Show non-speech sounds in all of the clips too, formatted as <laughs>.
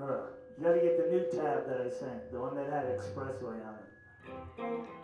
You gotta get the new tab that I sent, the one that had expressway on it.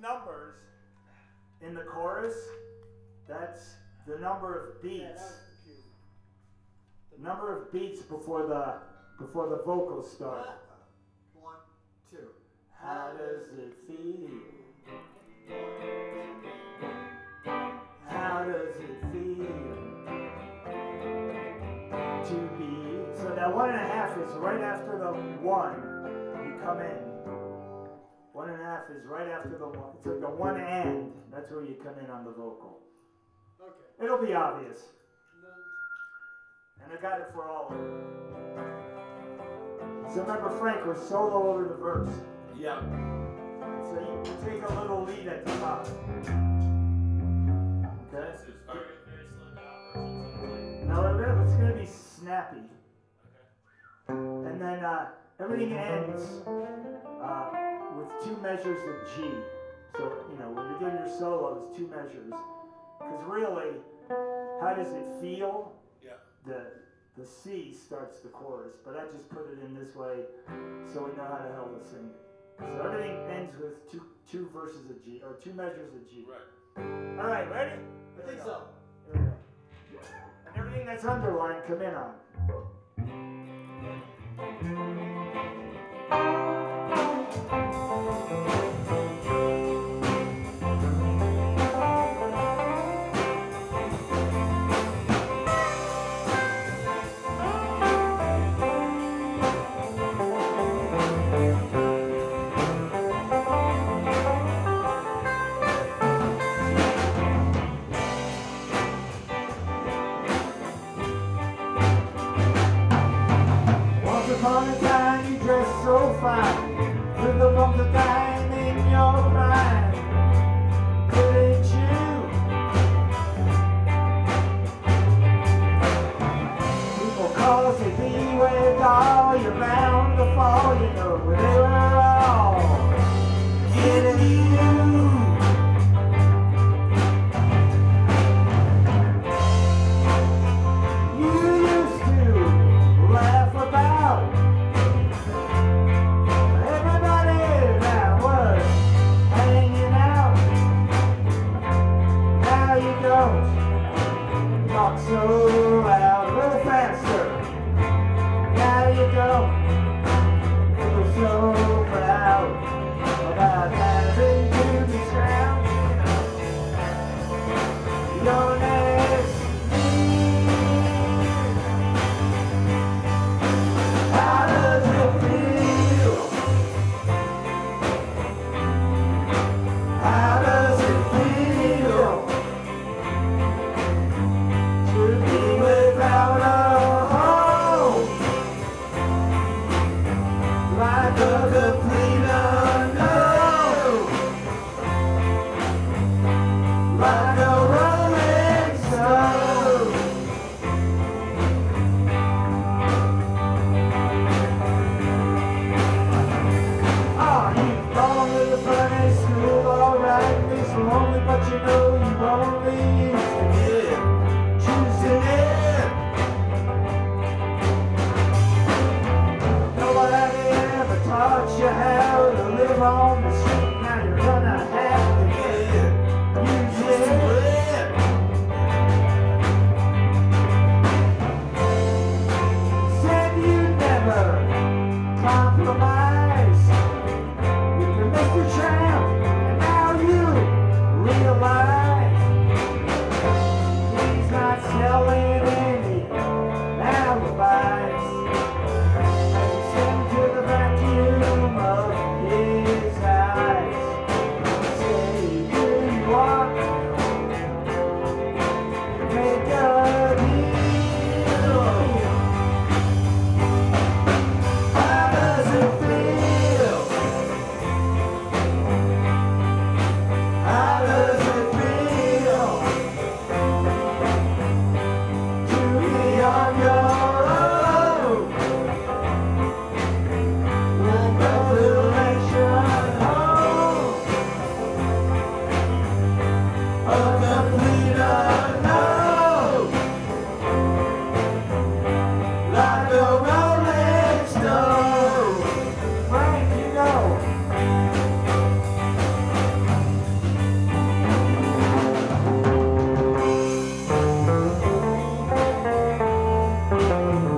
Numbers in the chorus, that's the number of beats. The number of beats before the before the vocals start. Uh, one, two. How does it feel? How does it feel to be? So that one and a half is right after the one. You come in. One and a half is right after the one. It's like the one and. That's where you come in on the vocal. Okay. It'll be obvious. And I got it for all of them. So remember, Frank was solo over the verse. Yeah. So you you take a little lead at the top. Okay? This is very, very slowed down version. Now remember, it's going to be snappy. And then uh, everything ends uh, with two measures of G. So, you know, when you're doing your solos, two measures. Because really, how does it feel? Yeah. The, the C starts the chorus, but I just put it in this way so we know how the hell to sing it. So everything ends with two, two verses of G, or two measures of G. Right. All right, ready? I think so. Here we go. And everything that's underlined, come in on. Oh, Thank.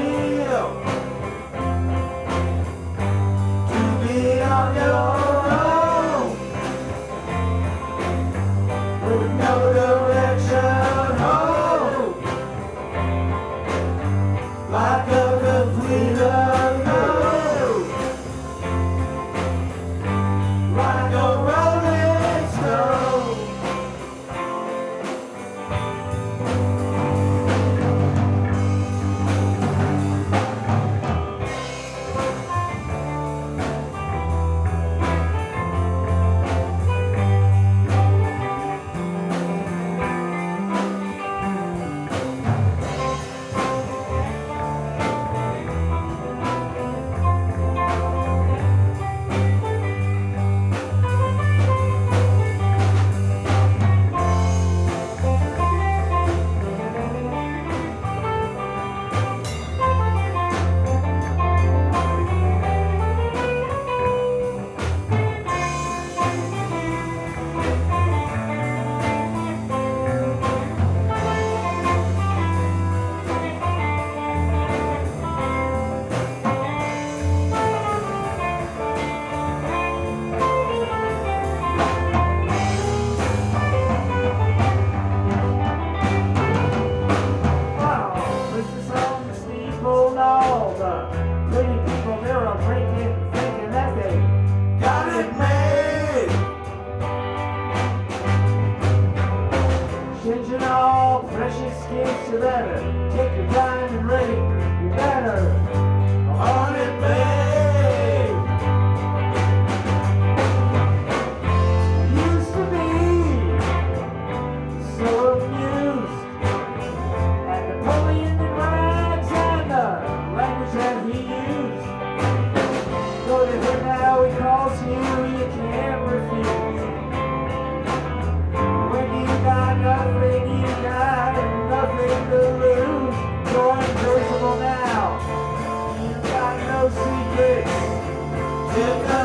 Yeah.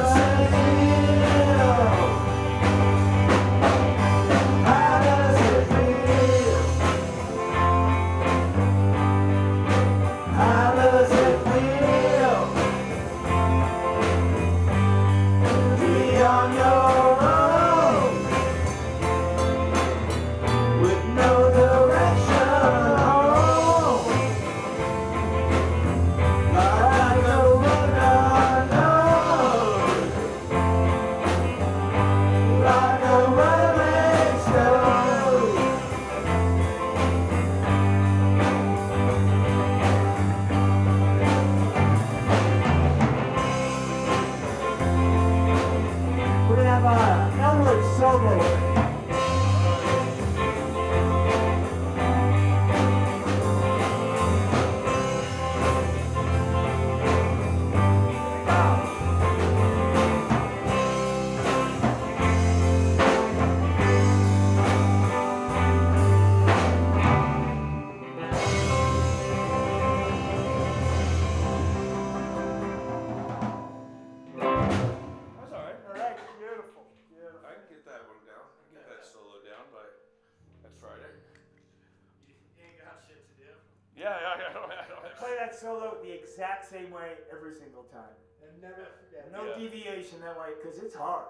Yeah, yeah. <laughs> Play that solo the exact same way every single time. And never forget. No yeah. deviation that way, because it's hard.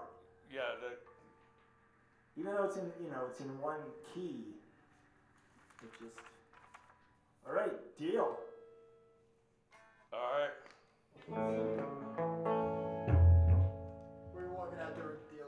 Yeah. The... Even though it's in, you know, it's in one key. It just. All right, deal. All right. We're walking out there with deal.